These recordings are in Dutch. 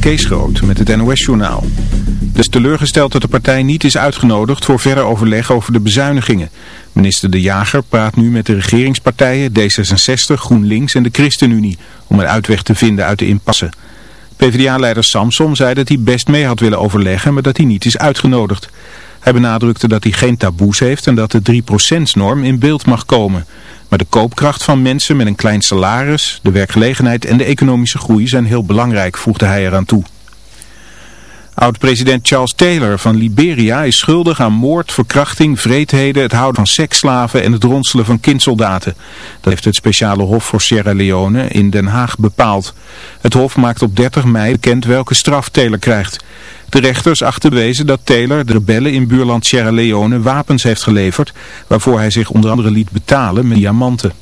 Kees Groot met het NOS-journaal. Dus teleurgesteld dat de partij niet is uitgenodigd voor verder overleg over de bezuinigingen. Minister De Jager praat nu met de regeringspartijen D66, GroenLinks en de ChristenUnie om een uitweg te vinden uit de impasse. PvdA-leider Samson zei dat hij best mee had willen overleggen, maar dat hij niet is uitgenodigd. Hij benadrukte dat hij geen taboes heeft en dat de 3%-norm in beeld mag komen. Maar de koopkracht van mensen met een klein salaris, de werkgelegenheid en de economische groei zijn heel belangrijk, voegde hij eraan toe. Oud-president Charles Taylor van Liberia is schuldig aan moord, verkrachting, vreedheden, het houden van seksslaven en het ronselen van kindsoldaten. Dat heeft het speciale hof voor Sierra Leone in Den Haag bepaald. Het hof maakt op 30 mei bekend welke straf Taylor krijgt. De rechters achten bewezen dat Taylor de rebellen in buurland Sierra Leone wapens heeft geleverd, waarvoor hij zich onder andere liet betalen met diamanten.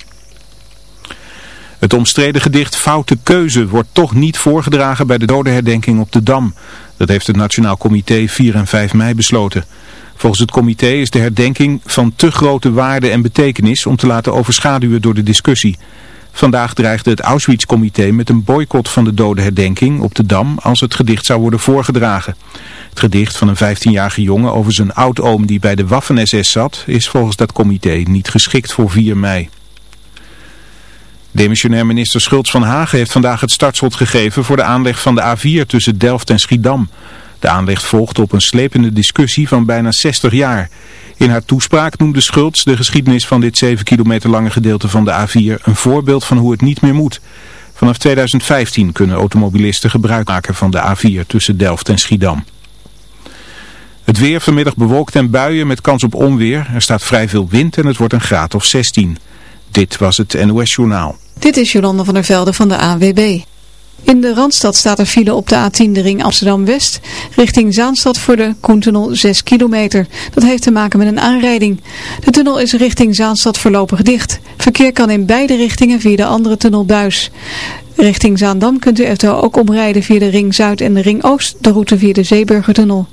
Het omstreden gedicht Foute Keuze wordt toch niet voorgedragen bij de dodenherdenking op de Dam. Dat heeft het Nationaal Comité 4 en 5 mei besloten. Volgens het comité is de herdenking van te grote waarde en betekenis om te laten overschaduwen door de discussie. Vandaag dreigde het Auschwitz-comité met een boycott van de dodenherdenking op de Dam als het gedicht zou worden voorgedragen. Het gedicht van een 15-jarige jongen over zijn oudoom die bij de Waffen-SS zat is volgens dat comité niet geschikt voor 4 mei. Demissionair minister Schultz van Hagen heeft vandaag het startschot gegeven voor de aanleg van de A4 tussen Delft en Schiedam. De aanleg volgde op een slepende discussie van bijna 60 jaar. In haar toespraak noemde Schultz de geschiedenis van dit 7 kilometer lange gedeelte van de A4 een voorbeeld van hoe het niet meer moet. Vanaf 2015 kunnen automobilisten gebruik maken van de A4 tussen Delft en Schiedam. Het weer vanmiddag bewolkt en buien met kans op onweer. Er staat vrij veel wind en het wordt een graad of 16. Dit was het NOS Journaal. Dit is Jolanda van der Velde van de AWB. In de Randstad staat er file op de A10 de ring Amsterdam-West richting Zaanstad voor de Koentunnel 6 kilometer. Dat heeft te maken met een aanrijding. De tunnel is richting Zaanstad voorlopig dicht. Verkeer kan in beide richtingen via de andere tunnelbuis. Richting Zaandam kunt u eventueel ook omrijden via de ring Zuid en de ring Oost, de route via de Zeeburgertunnel.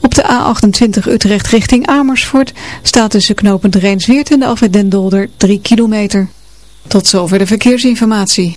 Op de A28 Utrecht richting Amersfoort staat tussen knopend Rijnsweert en de afwet Den Dolder 3 kilometer. Tot zover de verkeersinformatie.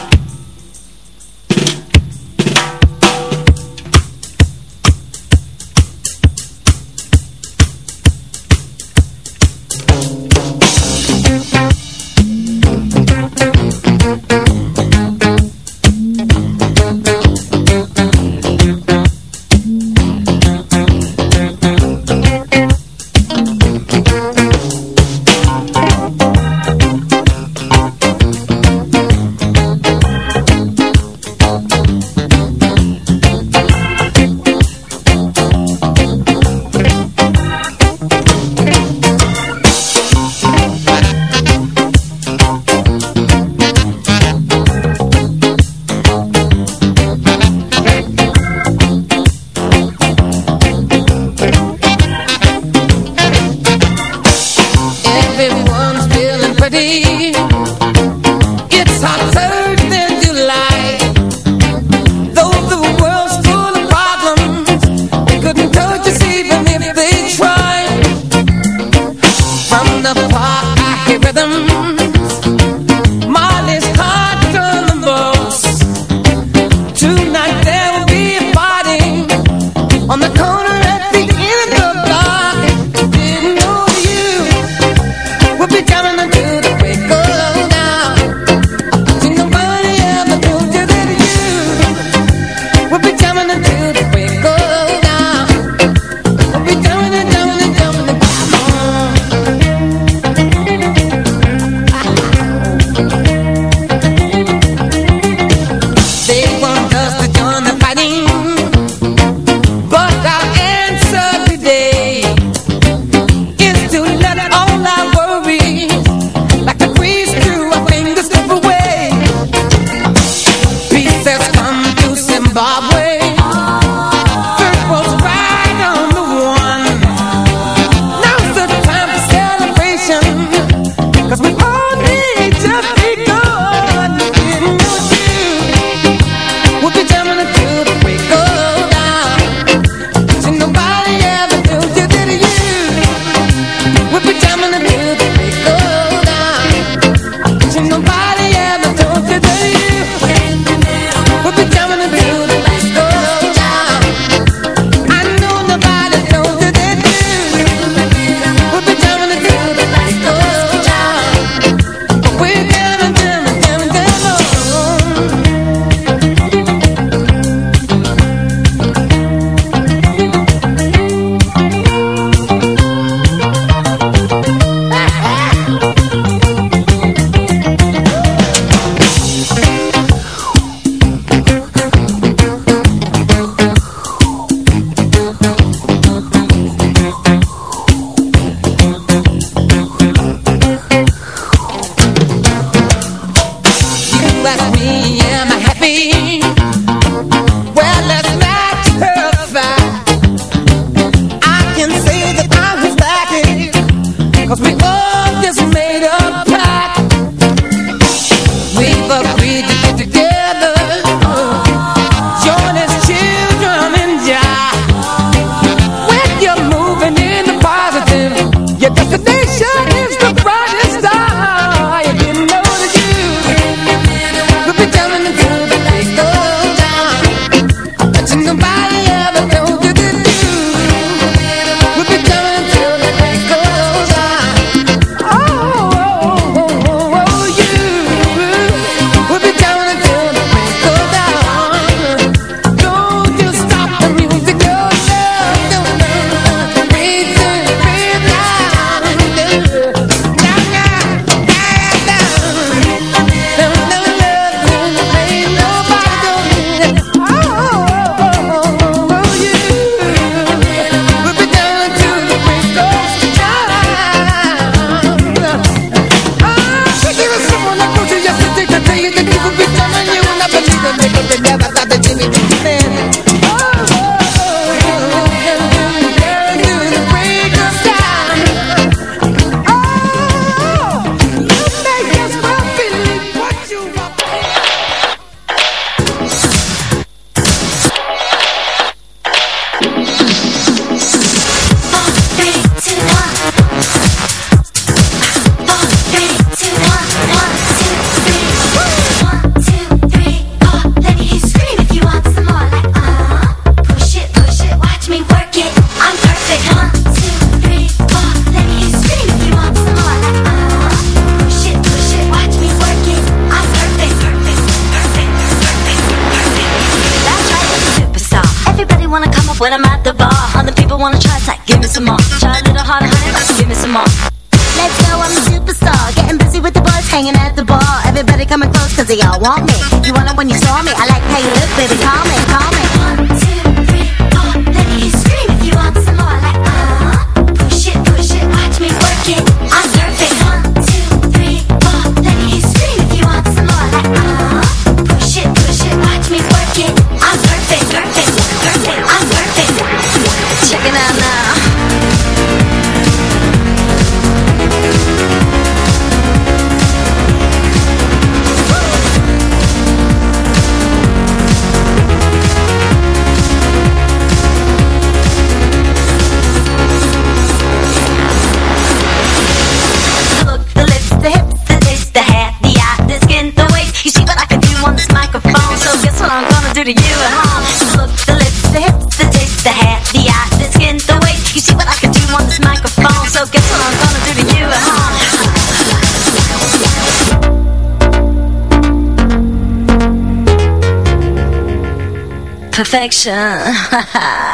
Perfection. Het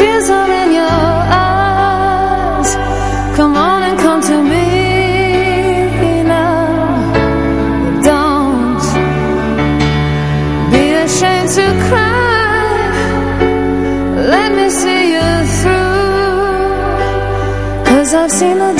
tears are in your eyes. Come on and come to me now. Don't be ashamed to cry. Let me see you I've seen the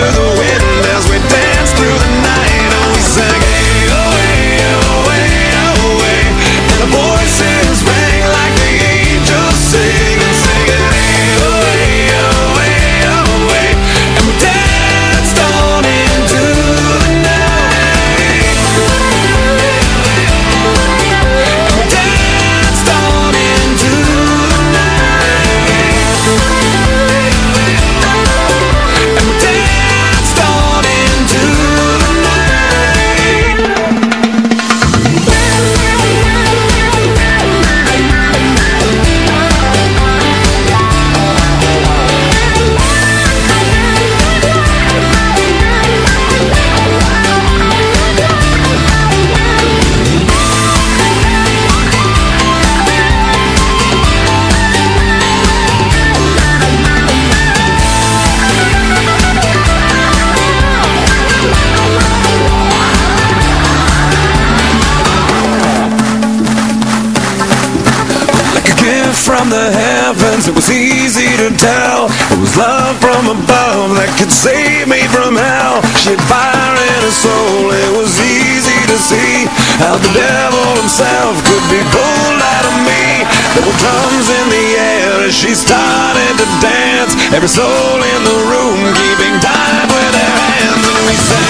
the way. could save me from hell. She had fire in her soul It was easy to see How the devil himself could be pulled out of me. There were drums in the air as she started to dance. Every soul in the room keeping time with their hands. And we sang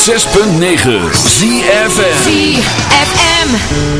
106.9 ZFM ZFM.